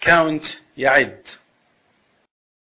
count يعد